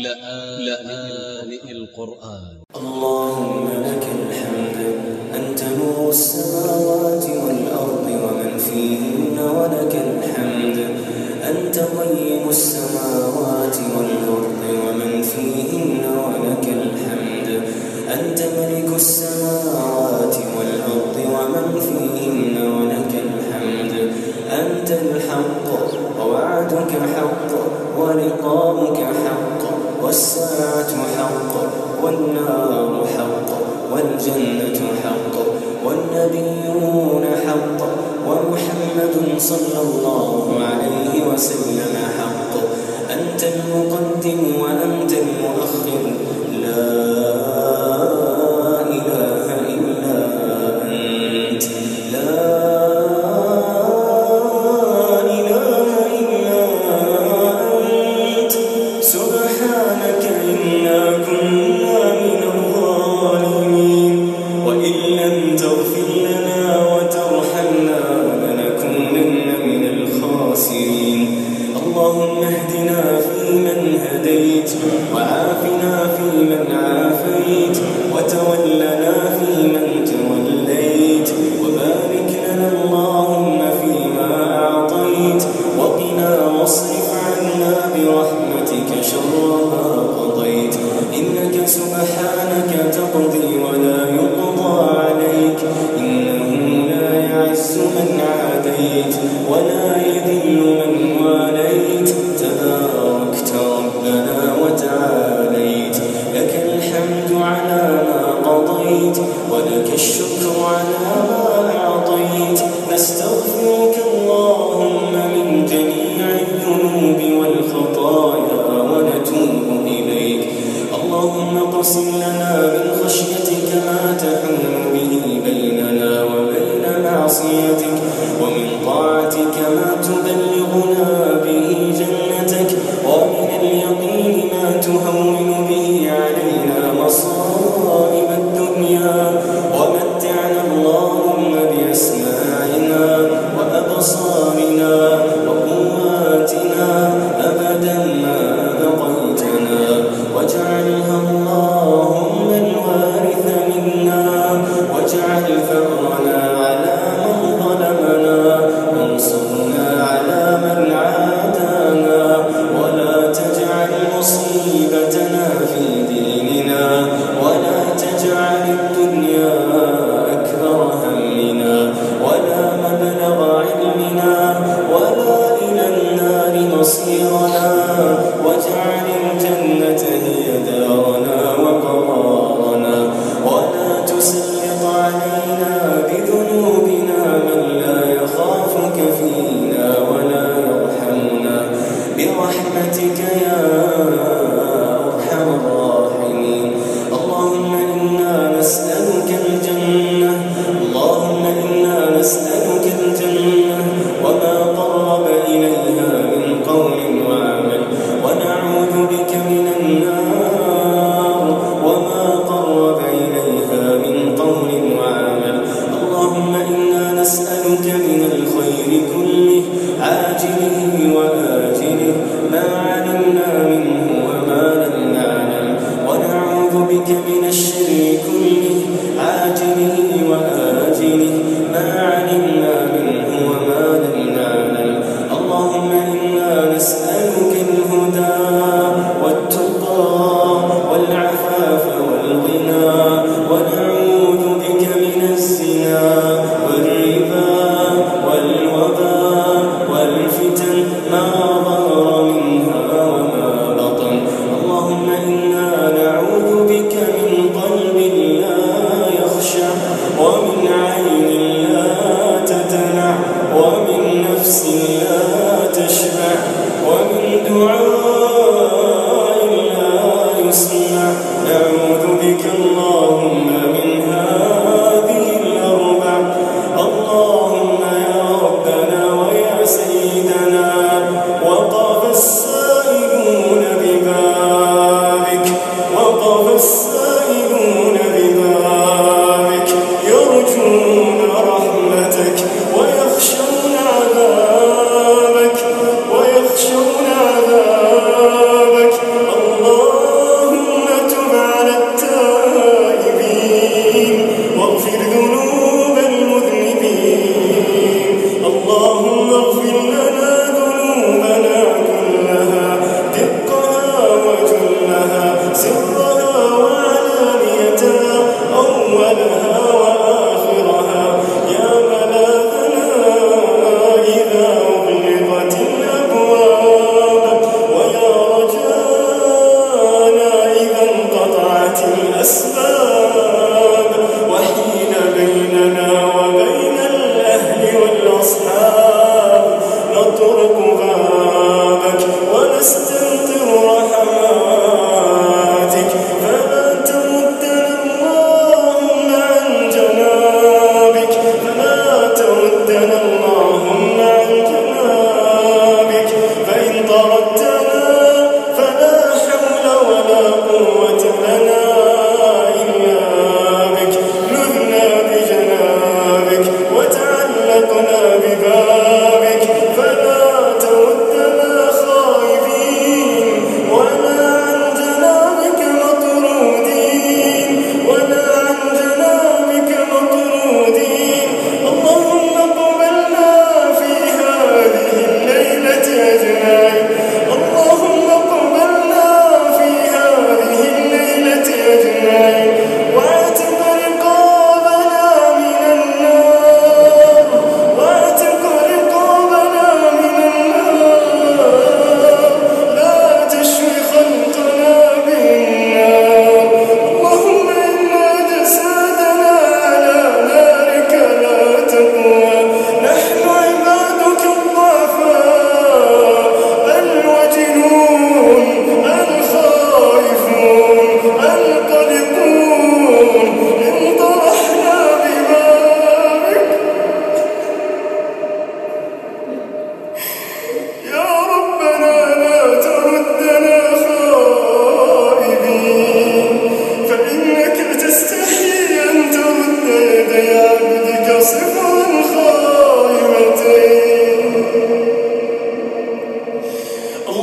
لآن القرآن. اللهم لك الحمد أنت نور السماوات والأرض ومن فيهن ولك الحمد. أنت قيم السماوات والأرض ومن فيهن ولك الحمد. أنت ملك السماوات والأرض ومن فيهن والساعة حق والنار حق والجنة حق والنبيون حق ومحمد صلى الله عليه وسلم. من قلب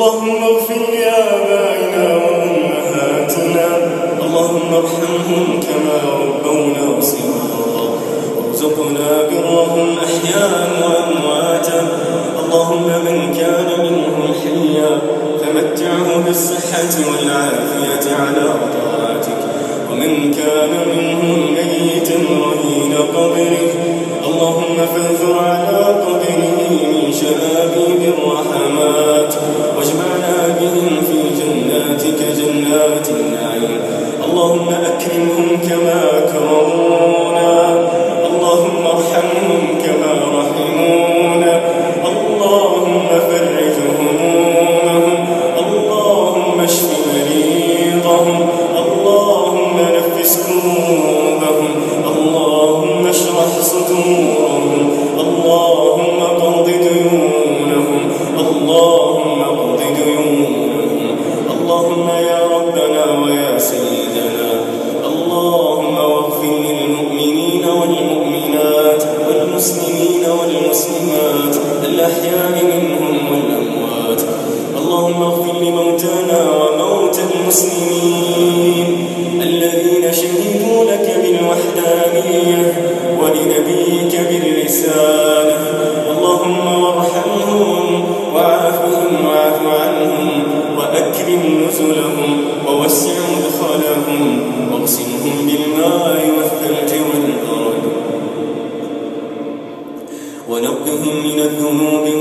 اللهم اغفر لآبائنا وأمهاتنا. اللهم ارحمهم كما ربونا صغارا. وارزقنا برهم أحياء وأمواتا. اللهم من كان منهم حيا فمتعه بالصحة والعافية على طاعتك. ومن كان منهم ميتا رهين قبره. اللهم فانثر على قبره من شأن منكم كما والمسلمين والمسلمات الأحياء منهم والأموات. اللهم اغفر لموتانا وموتى المسلمين. من الذنوب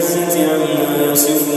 السَّاعِسَةِ عَنْ صِفْرٍ